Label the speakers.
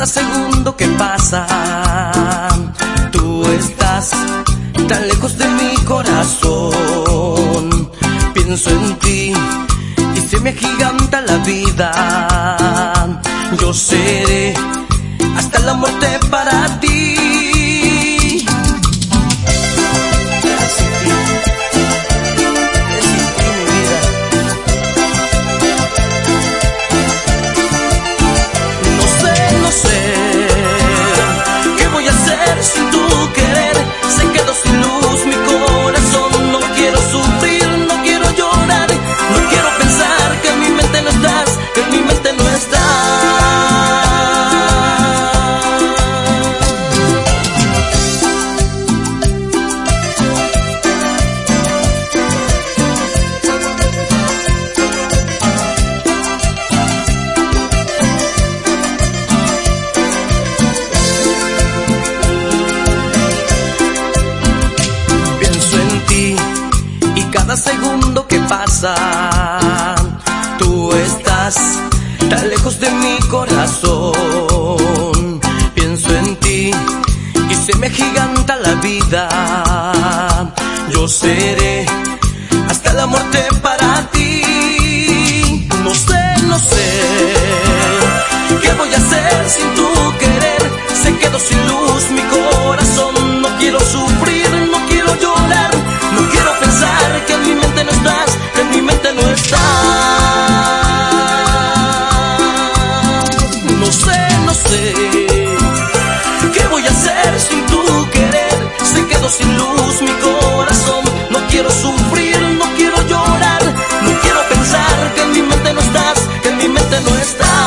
Speaker 1: cada segundo que pasa. Tú estás tan lejos de mi corazón. Pienso en ti y se me agiganta la vida. Yo seré hasta la muerte para ti. Tú estás tan lejos de mi corazón. Pienso en ti y se me giganta la vida. Yo seré hasta la muerte para ti. sin luz mi corazón. No quiero sufrir, no quiero llorar, no quiero pensar que en mi mente no estás, que en mi mente no estás.